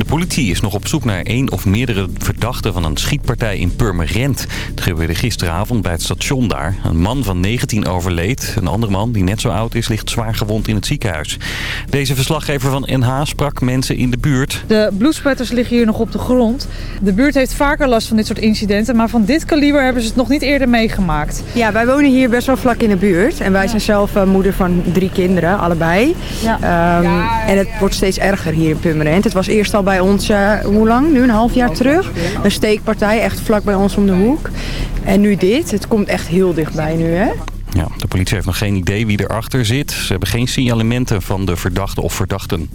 De politie is nog op zoek naar één of meerdere verdachten van een schietpartij in Purmerend. Het gebeurde gisteravond bij het station daar. Een man van 19 overleed. Een andere man, die net zo oud is, ligt zwaar gewond in het ziekenhuis. Deze verslaggever van NH sprak mensen in de buurt. De bloedspetters liggen hier nog op de grond. De buurt heeft vaker last van dit soort incidenten, maar van dit kaliber hebben ze het nog niet eerder meegemaakt. Ja, wij wonen hier best wel vlak in de buurt. En wij zijn zelf uh, moeder van drie kinderen, allebei. Ja. Um, en het wordt steeds erger hier in Purmerend. Het was eerst al bij ons, uh, hoe lang? Nu een half jaar terug. Een steekpartij, echt vlak bij ons om de hoek. En nu dit. Het komt echt heel dichtbij nu, hè? Ja, de politie heeft nog geen idee wie erachter zit. Ze hebben geen signalementen van de verdachte of verdachten.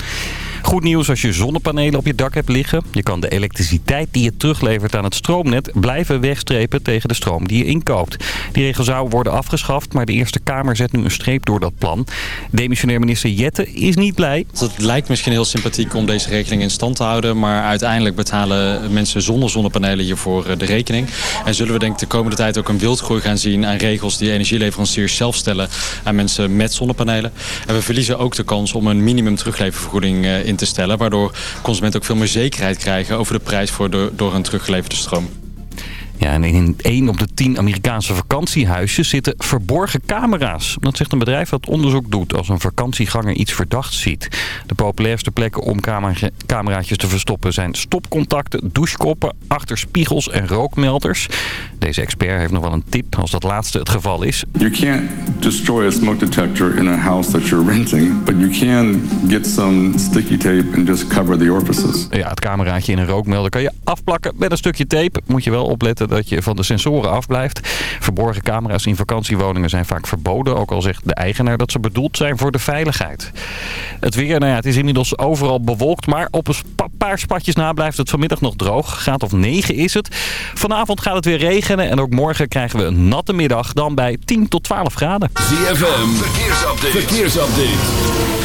Goed nieuws als je zonnepanelen op je dak hebt liggen. Je kan de elektriciteit die je teruglevert aan het stroomnet blijven wegstrepen tegen de stroom die je inkoopt. Die regel zou worden afgeschaft, maar de Eerste Kamer zet nu een streep door dat plan. Demissionair minister Jette is niet blij. Het lijkt misschien heel sympathiek om deze regeling in stand te houden, maar uiteindelijk betalen mensen zonder zonnepanelen hiervoor eh, de rekening. En zullen we denk ik de komende tijd ook een wildgroei gaan zien aan regels die energieleveranciers zelf stellen aan mensen met zonnepanelen. En we verliezen ook de kans om een minimum terugleververgoeding eh, in te stellen. Waardoor consumenten ook veel meer zekerheid krijgen over de prijs voor de, door hun teruggeleverde stroom. Ja, en in één op de tien Amerikaanse vakantiehuisjes zitten verborgen camera's. Dat zegt een bedrijf dat onderzoek doet als een vakantieganger iets verdachts ziet. De populairste plekken om cameraatjes te verstoppen zijn stopcontacten, douchekoppen, achter spiegels en rookmelders. Deze expert heeft nog wel een tip als dat laatste het geval is. You can't destroy a smoke detector in a house that you're renting, but you can get some sticky tape and just cover the orifices. Ja, het cameraatje in een rookmelder kan je afplakken met een stukje tape. Moet je wel opletten dat je van de sensoren afblijft. Verborgen camera's in vakantiewoningen zijn vaak verboden. Ook al zegt de eigenaar dat ze bedoeld zijn voor de veiligheid. Het weer, nou ja, het is inmiddels overal bewolkt. Maar op een paar spatjes na blijft het vanmiddag nog droog. Graad of 9 is het. Vanavond gaat het weer regenen. En ook morgen krijgen we een natte middag. Dan bij 10 tot 12 graden. ZFM, verkeersupdate. verkeersupdate.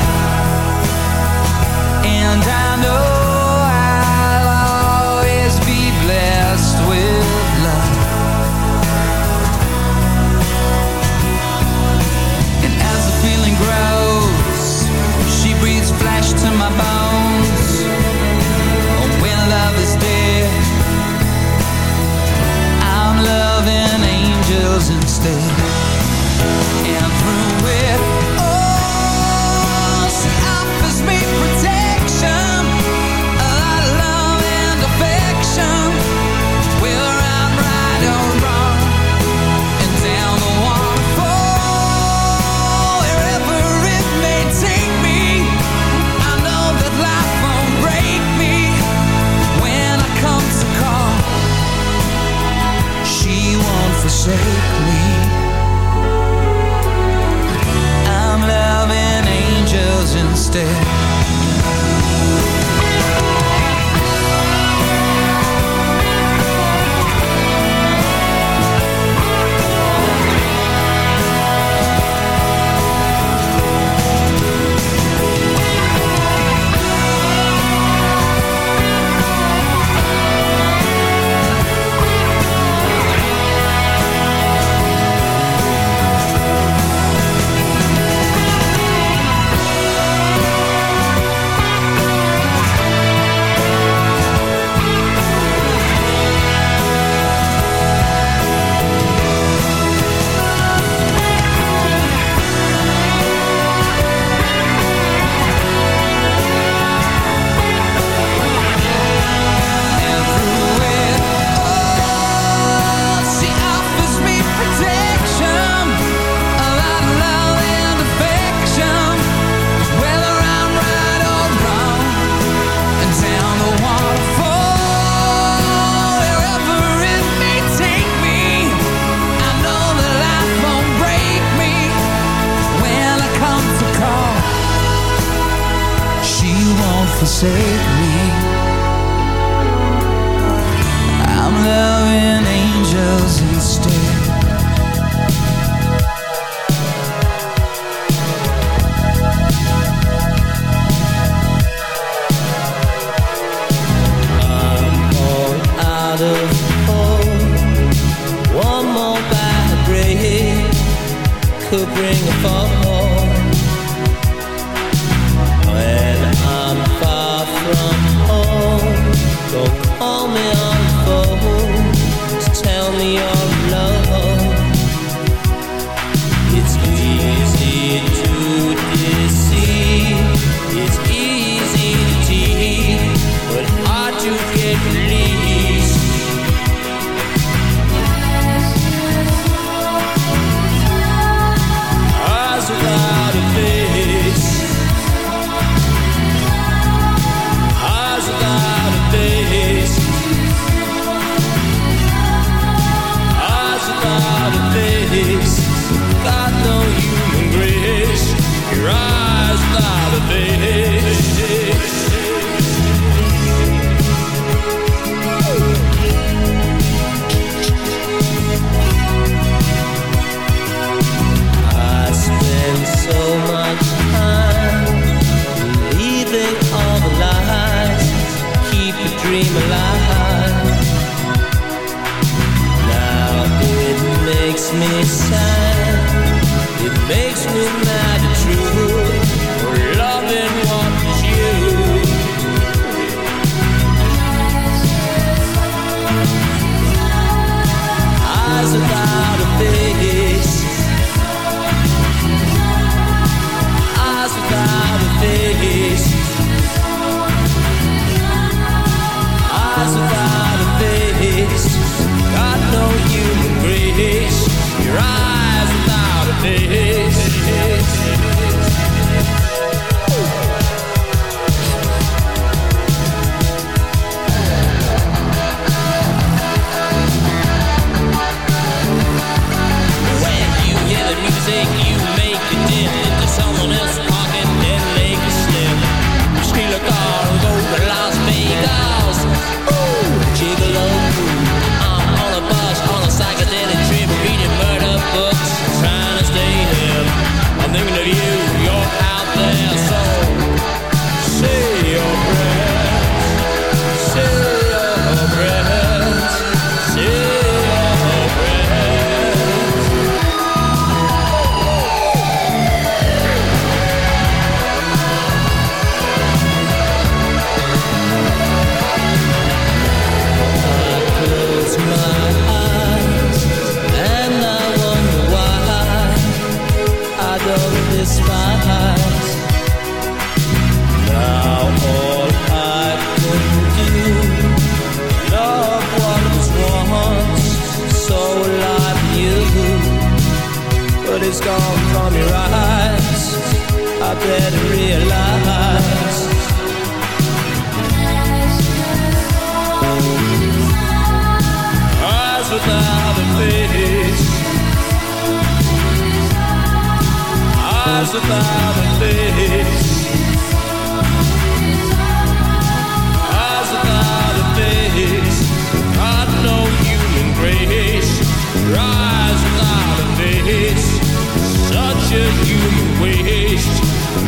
instead. And through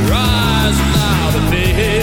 rise now to me.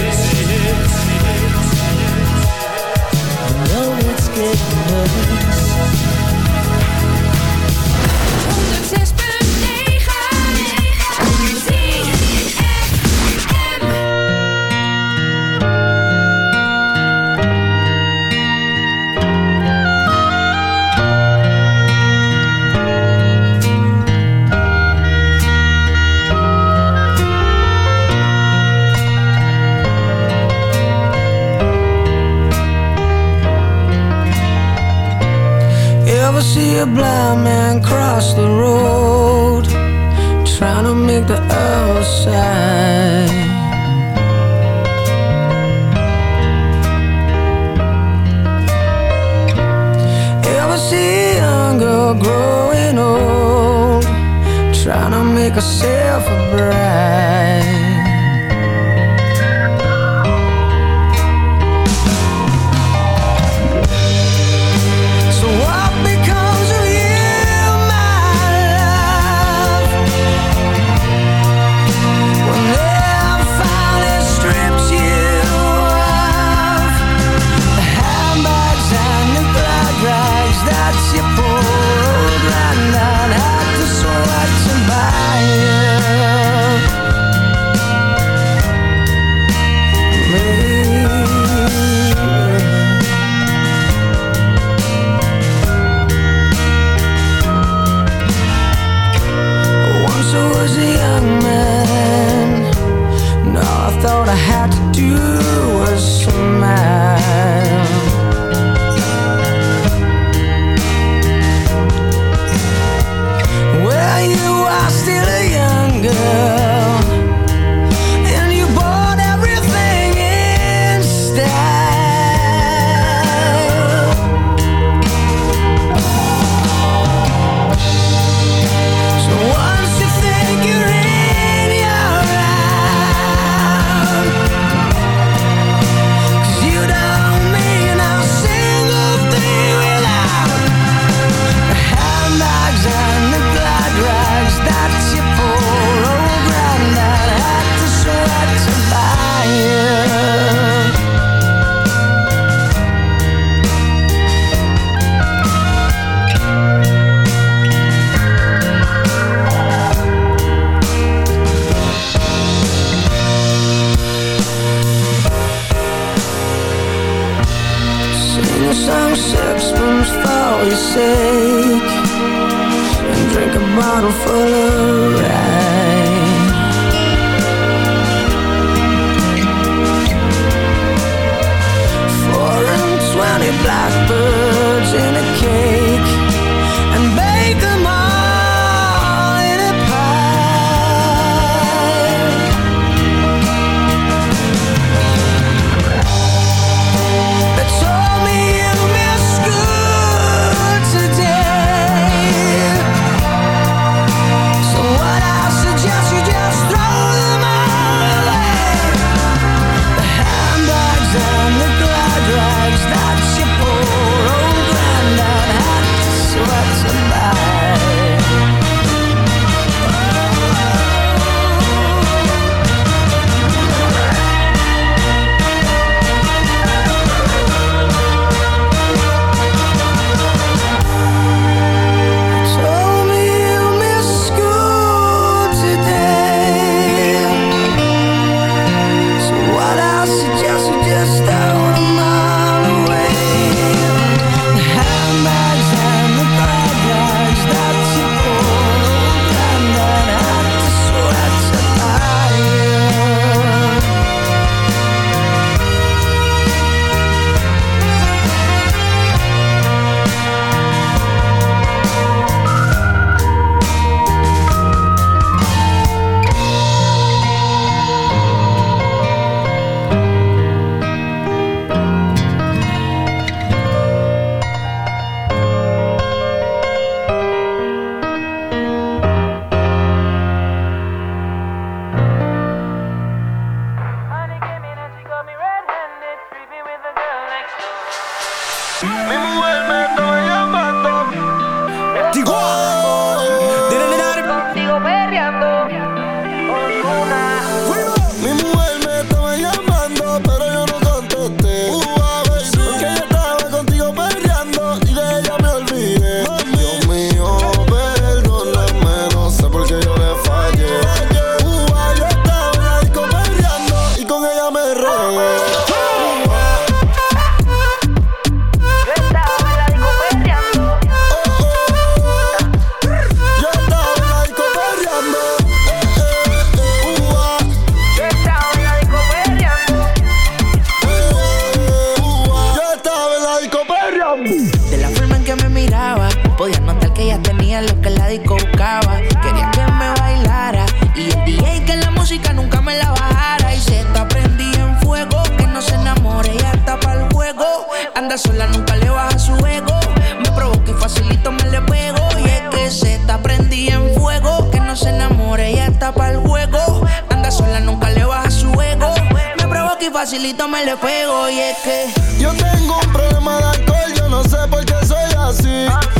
lo que la disco buscaba. Quería que me bailara y el DJ que la música nunca me la bajara. Y se está prendí en fuego, que no se enamore, ya está para el juego. Anda sola, nunca le baja su ego. Me provoca y facilito me le pego. Y es que se está prendí en fuego, que no se enamore, ya está para el juego. Anda sola, nunca le baja su ego. Me provoca y facilito me le pego. Y es que yo tengo un problema de alcohol, yo no sé por qué soy así.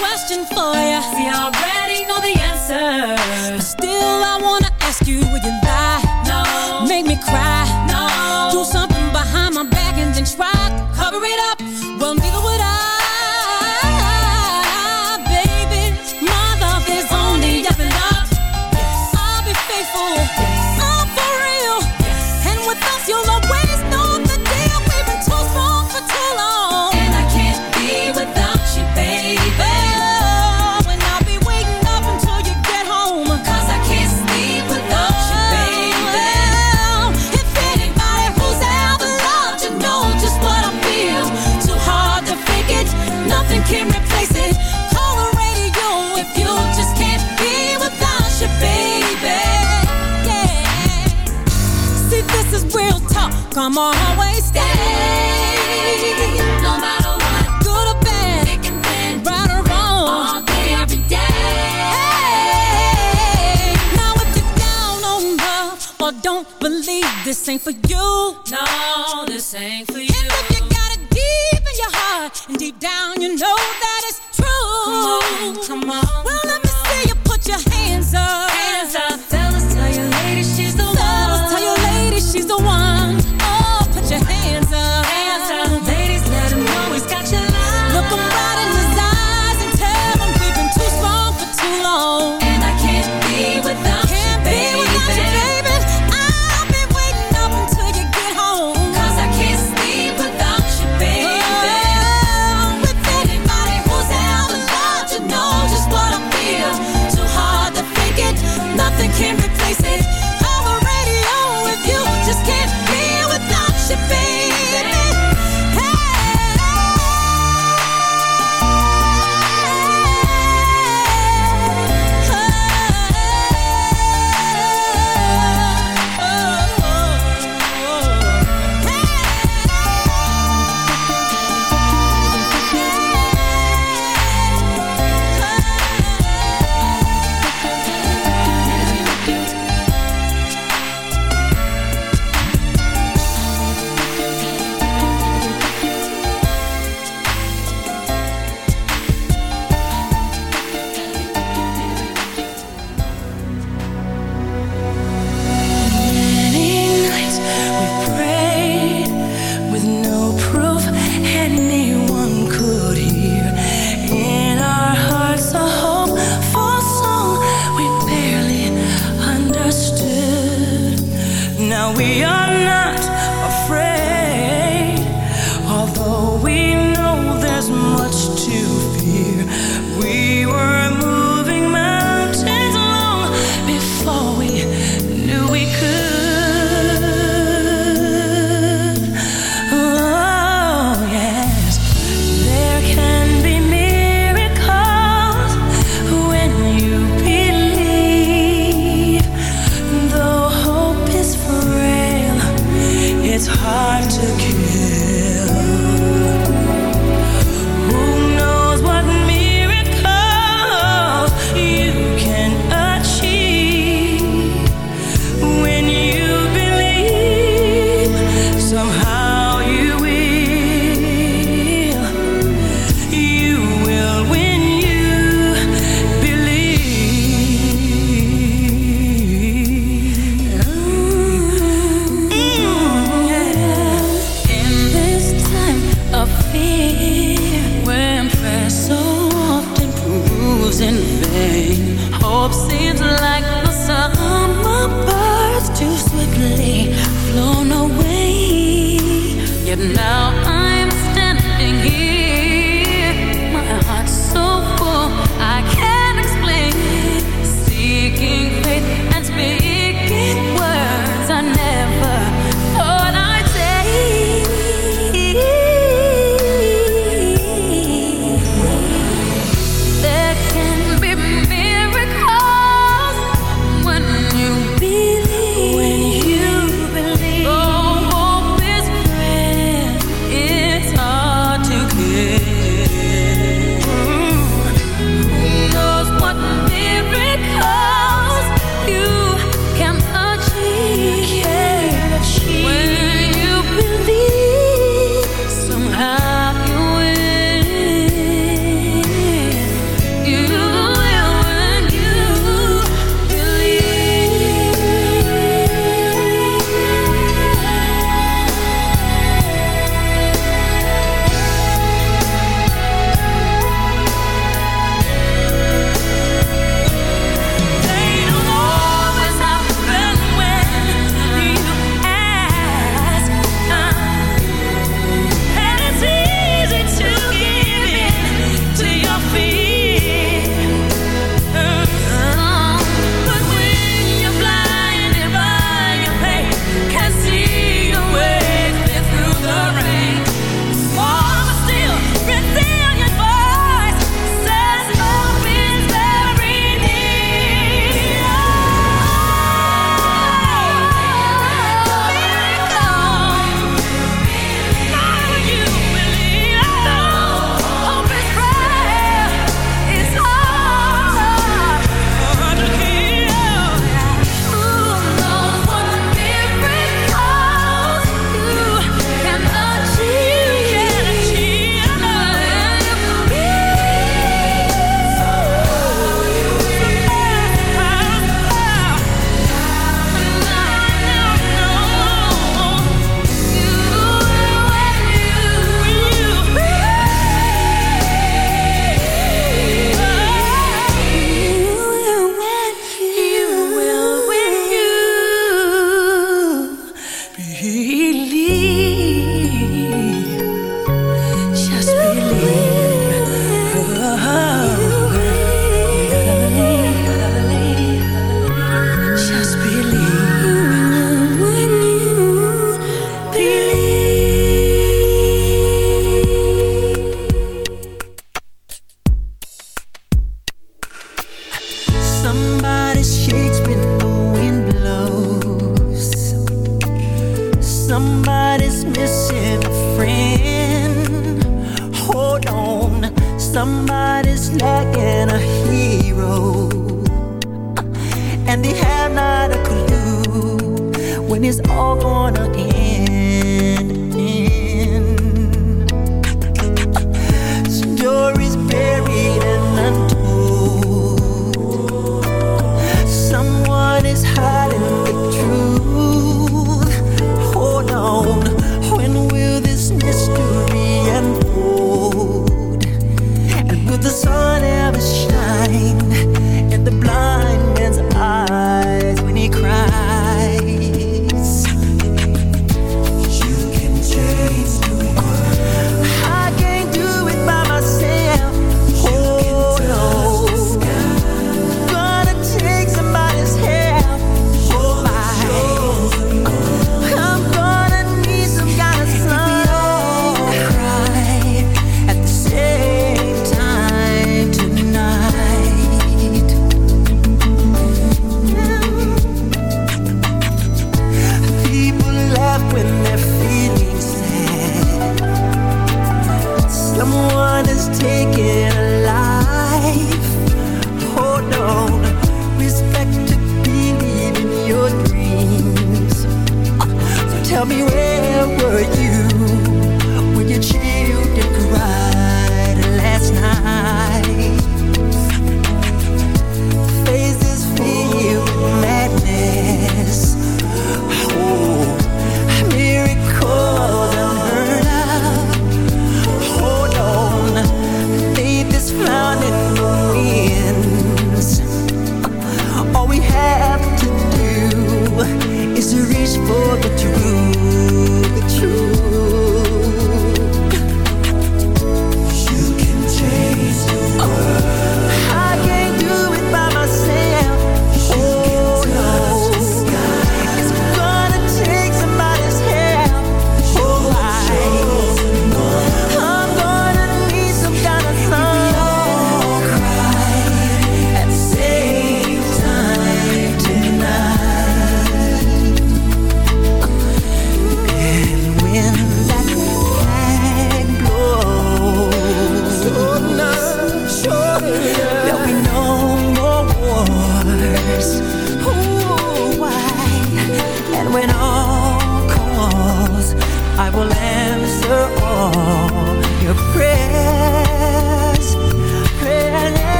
question for you. See, I already know the answer, but still I'm this ain't for you. No, this ain't for you.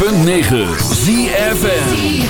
106.9 ZFN